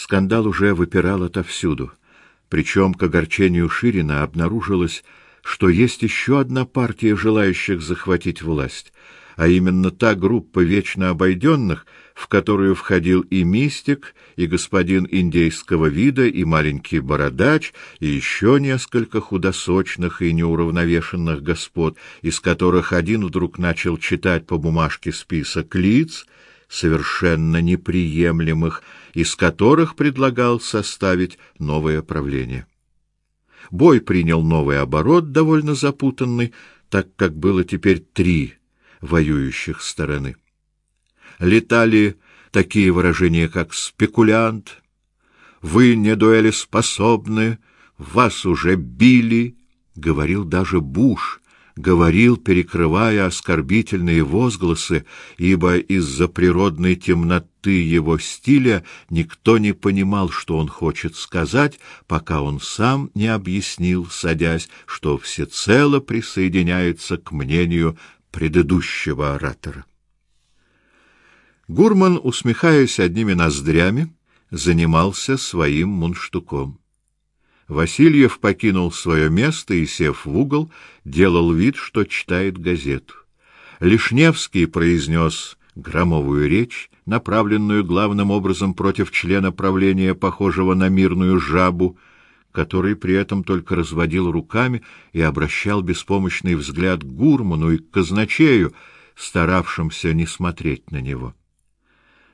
Скандал уже выпирал отовсюду. Причем к огорчению Ширина обнаружилось, что есть еще одна партия желающих захватить власть, а именно та группа вечно обойденных, в которую входил и мистик, и господин индейского вида, и маленький бородач, и еще несколько худосочных и неуравновешенных господ, из которых один вдруг начал читать по бумажке список лиц, совершенно неприемлемых, из которых предлагал составить новое правление. Бой принял новый оборот, довольно запутанный, так как было теперь три воюющих стороны. Летали такие выражения, как «спекулянт», «вы не дуэли способны», «вас уже били», говорил даже Буш, говорил, перекрывая оскорбительные возгласы, ибо из-за природной темноты его стиля никто не понимал, что он хочет сказать, пока он сам не объяснил, садясь, что всецело присоединяется к мнению предыдущего оратора. Гурман, усмехаясь одними ноздрями, занимался своим мунштуком. Васильев покинул свое место и, сев в угол, делал вид, что читает газету. Лишневский произнес громовую речь, направленную главным образом против члена правления, похожего на мирную жабу, который при этом только разводил руками и обращал беспомощный взгляд к Гурману и к казначею, старавшимся не смотреть на него.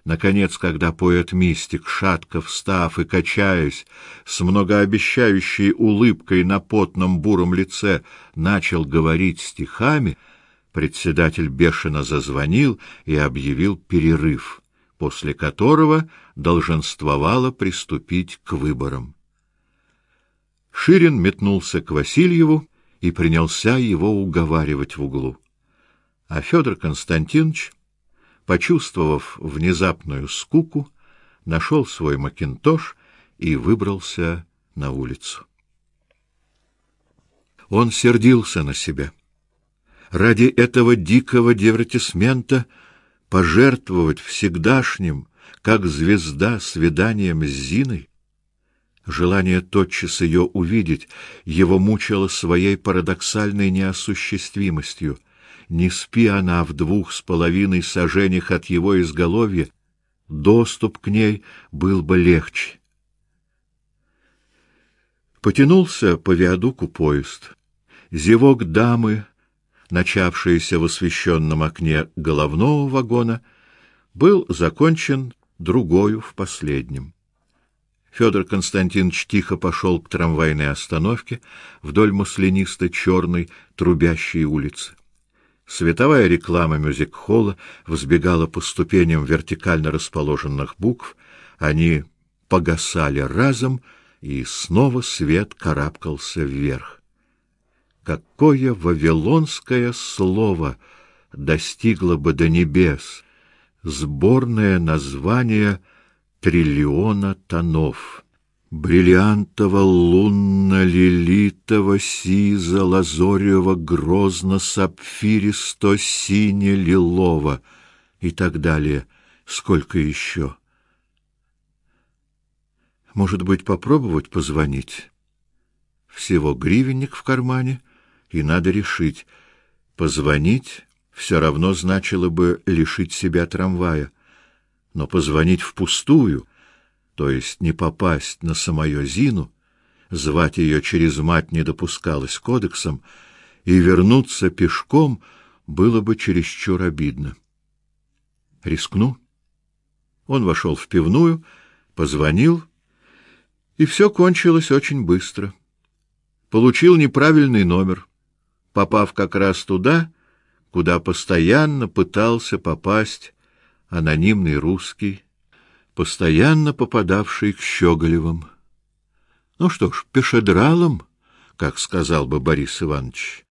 Наконец, когда поэт-мистик, шатко встав и качаясь, с многообещающей улыбкой на потном буром лице, начал говорить стихами, председатель бешено зазвонил и объявил перерыв, после которого долженствовало приступить к выборам. Ширин метнулся к Васильеву и принялся его уговаривать в углу. А Федор Константинович почувствовав внезапную скуку, нашел свой макинтош и выбрался на улицу. Он сердился на себя. Ради этого дикого дивертисмента пожертвовать всегдашним, как звезда, свиданием с Зиной? Желание тотчас ее увидеть его мучило своей парадоксальной неосуществимостью не спи она в двух с половиной саженях от его изголовья, доступ к ней был бы легче. Потянулся по виадуку поезд. Зевок дамы, начавшийся в освещенном окне головного вагона, был закончен другою в последнем. Федор Константинович тихо пошел к трамвайной остановке вдоль маслянисто черной трубящей улицы. Световая реклама мюзик-холла взбегала по ступеням вертикально расположенных букв, они погасали разом, и снова свет карабкался вверх. Какое вавилонское слово достигло бы до небес, сборное название триллиона тонов бриллиантово лунно лилитово сизо лазорево грозно сапфиристо сине лилово и так далее. Сколько еще? Может быть попробовать позвонить? Всего гривенник в кармане и надо решить. Позвонить все равно значило бы лишить себя трамвая но позвонить впустую то есть не попасть на самую Зину, звать ее через мать не допускалось кодексом, и вернуться пешком было бы чересчур обидно. Рискну. Он вошел в пивную, позвонил, и все кончилось очень быстро. Получил неправильный номер, попав как раз туда, куда постоянно пытался попасть анонимный русский постоянно попадавший к Щеголевым. Ну что ж, пешедралом, как сказал бы Борис Иванович.